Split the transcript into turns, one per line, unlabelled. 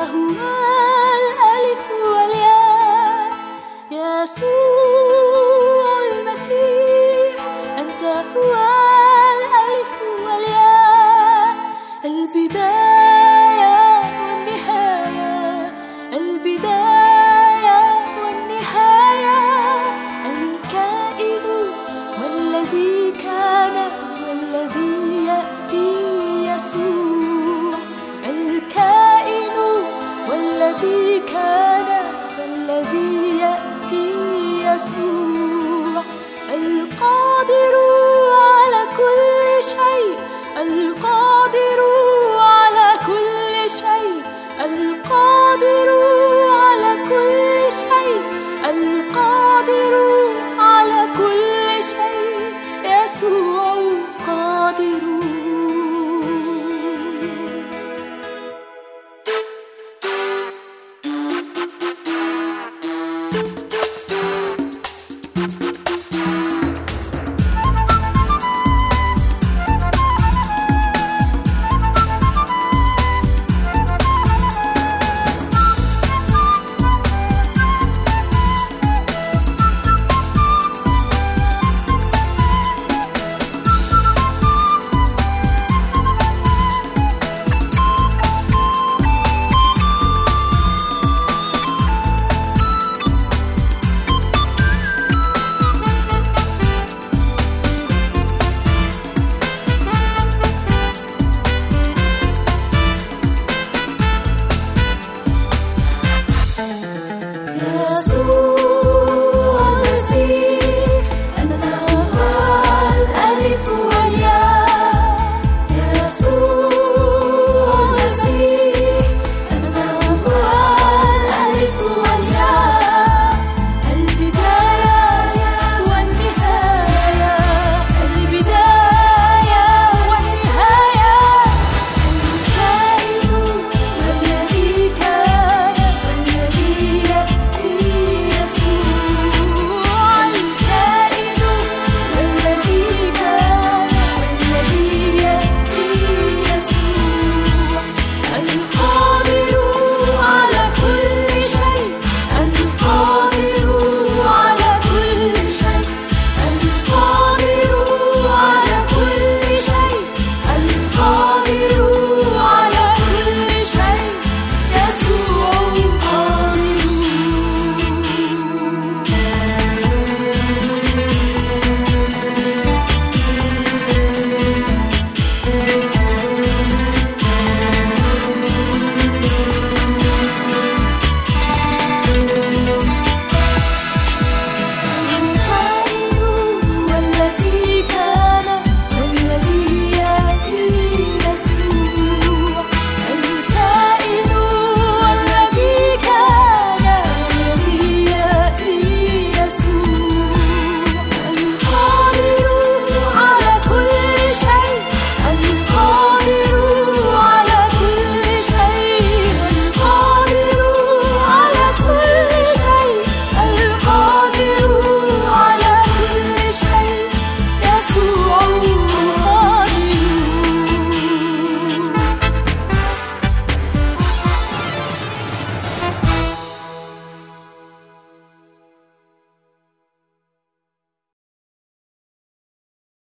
tahu يسوع. القادر على كل شيء. القادر على كل شيء. القادر على كل شيء. القادر على كل شيء. يسوع قادر azul.